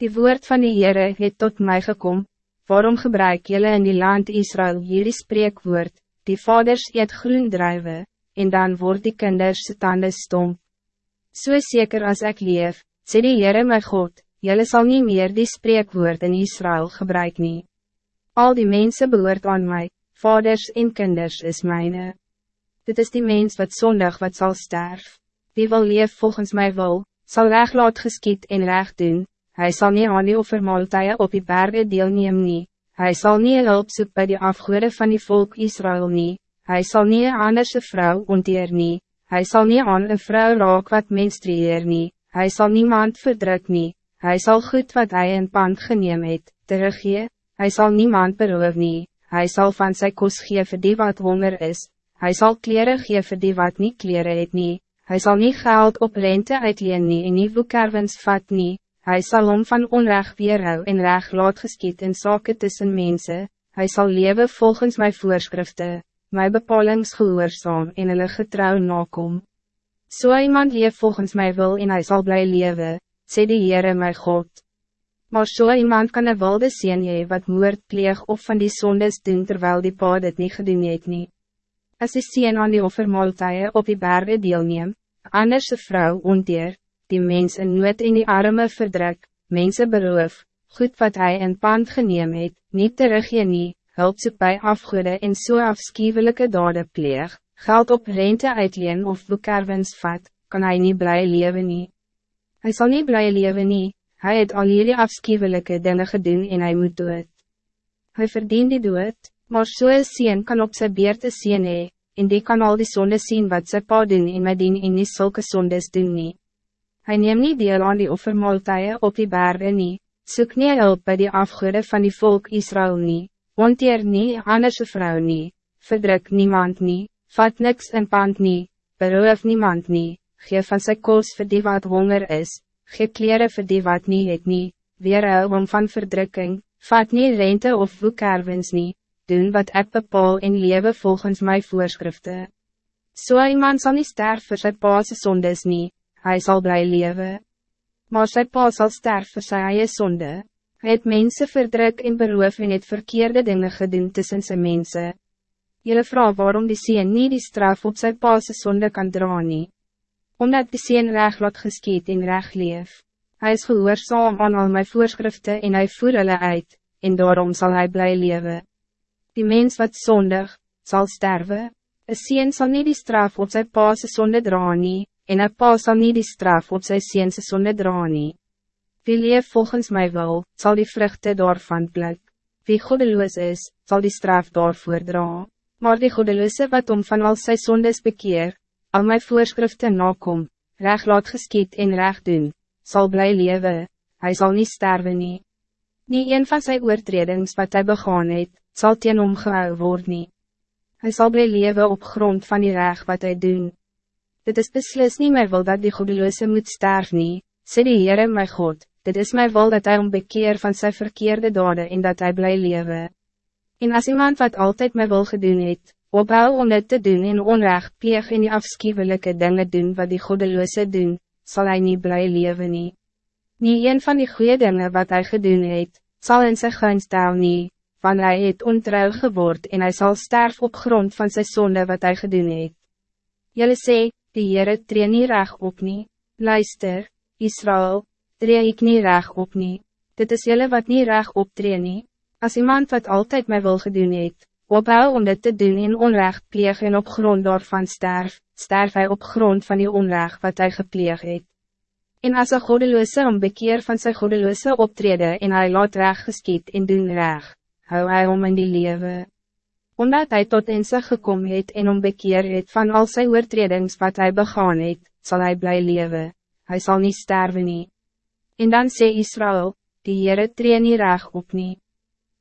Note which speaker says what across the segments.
Speaker 1: Die woord van die Heere het tot mij gekom, waarom gebruik jullie in die land Israël jullie spreekwoord, die vaders eet groen druiven, en dan wordt die kinders tanden stomp. So zeker als ik leef, sê die Heere my God, jullie zal niet meer die spreekwoord in Israël gebruik nie. Al die mensen behoort aan mij, vaders en kinders is mijne. Dit is die mens wat zondig wat zal sterven. Wie wil leef volgens mij wil, zal recht laat geskiet en recht doen, hij zal niet aan die offermaaltuie op die bergen deelneem nie, hij zal niet hulp soek by die afgoede van die volk Israël nie, hij zal niet een anderse vrouw onteer nie, hij zal niet aan een vrouw raak wat menstrueer nie, hij zal niemand verdruk nie, hij zal goed wat hij in pand geneem het, teruggee, hij zal niemand beroof nie, hij zal van zijn kos gee vir die wat honger is, hij zal kleren gee vir die wat niet kleren het nie, Hij zal niet geld op rente uitleen nie en nie woekerwins vat nie, hy sal om van onrecht weerhou en recht laat geskiet in sake tussen mensen. hij zal leven volgens mijn voorschriften, mijn bepalings gehoorzaam en hulle getrouw nakom. So iemand leef volgens mij wil en hij zal blij leven, sê die Heere my God. Maar so iemand kan een wilde sien jy wat moord pleeg of van die sondes doen terwijl die pa dit nie gedoen het nie. As die sien aan die offermaaltuie op die bergen deelneem, anderse vrouw onteer, die mens in nood in die arme verdruk, mensen beroof, goed wat hij in pand geneem het, niet teruggee nie, hulp soek by afgoede en so afskiewelike dade pleeg, geld op rente uitleen of boekerwins vat, kan hij niet blij leven nie. Hij zal niet blij leven nie, hij het al hierdie afskiewelike dinge gedoen en hij moet dood. Hij verdient die dood, maar so'n sien kan op sy beerte sien hee, en die kan al die sonde zien wat sy pa doen en my dien en nie sulke sondes doen nie. Hy neem nie deel aan die offermaaltuie op die bergen nie, soek nie hulp by die afgoede van die volk Israël nie, wanteer nie anderse vrou nie, verdruk niemand nie, vat niks in pand nie, beroof niemand nie, geef van sy kos vir die wat honger is, geef kleren vir die wat nie het nie, weerhou om van verdrukking, vat nie rente of woekerwins nie, doen wat ik bepaal en leven volgens mijn voorschriften. Zo so iemand zal niet sterven voor zijn paase zondes niet, hij zal blij leven. Maar zijn pa zal sterven zijn eie zonde. Hij het mensen verdruk en beroof en het verkeerde dingen gedaan tussen zijn mensen. Jullie vraag waarom die sien niet die straf op zijn paase zonde kan draaien. nie. Omdat die sien recht laat geskiet en recht leef. Hij is gehoorzaam aan al mijn voorschriften en hij voer hulle uit, en daarom zal hij blij leven. Die mens wat zondig, zal sterven. Een sien zal niet die straf op zijn paase zonde dra nie, en een pa zal niet die straf op zijn siense zonde dra nie. Wie leef volgens mij wil, zal die vruchten daarvan pluk. Wie godeloos is, zal die straf daarvoor dra. Maar die godeloose wat om van al sy zondes bekeer, al mijn voorschriften nakom, recht laat geskiet en recht doen, zal blij leven, hij zal niet sterven nie. Nie een van zijn oortredings wat hij begaan het, zal teen hom gehou word nie. Hy sal bly lewe op grond van die reg wat hij doen. Dit is beslis niet meer wil dat die goedeloze moet sterven nie, sê die Heere my God, dit is my wil dat hij om bekeer van zijn verkeerde daden en dat hij bly lewe. En als iemand wat altijd my wil gedoen het, ophou om dit te doen en onrecht pleeg en die afskiewelike dingen doen wat die goedeloze doen, zal hij niet bly lewe nie. Nie een van die goede dingen wat hij gedoen het, zal in sy gunst hou nie, van hij het ontrouw geword en hij zal sterven op grond van zijn zonde wat hij gedoen het. Jelle sê, die Heere tree nie reg op nie, luister, Israël, tree ik nie reg op nie, dit is jelle wat nie reg optree nie, as iemand wat altijd mij wil gedoen het, ophou om dit te doen in onrecht pleeg en op grond daarvan sterf, sterf hij op grond van die onrecht wat hij gepleeg het. En as een godeloose om bekeer van zijn godeloose optreden en hij laat reg geskiet en doen reg, hou hy om in die lewe. Omdat hij tot in zich gekom het en om bekeer het van al sy oortredings wat hij begaan het, zal hij blij leven. Hij zal niet sterven nie. En dan sê Israël, die Heere tree nie reg op nie.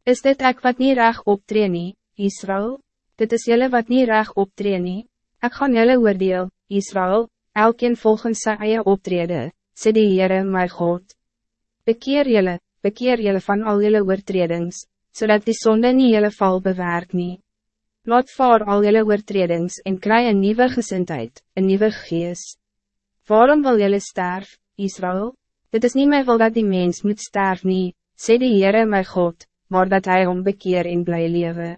Speaker 1: Is dit ek wat nie reg optree nie, Israël? Dit is jelle wat nie reg optree nie. Ek gaan jelle oordeel, Israël, elkeen volgens sy eie optrede, sê die Heere my God. Bekeer jelle, bekeer jelle van al jelle oortredings, zodat die zonde niet jullie val bewerkt nie. Laat voor al jullie oortredings en kry een nieuwe gezindheid, een nieuwe geest. Waarom wil jullie sterf, Israël? Dit is niet mijn wil dat die mens moet sterven, nie, sê die Heere my God, maar dat hij ombekeer en bly lewe.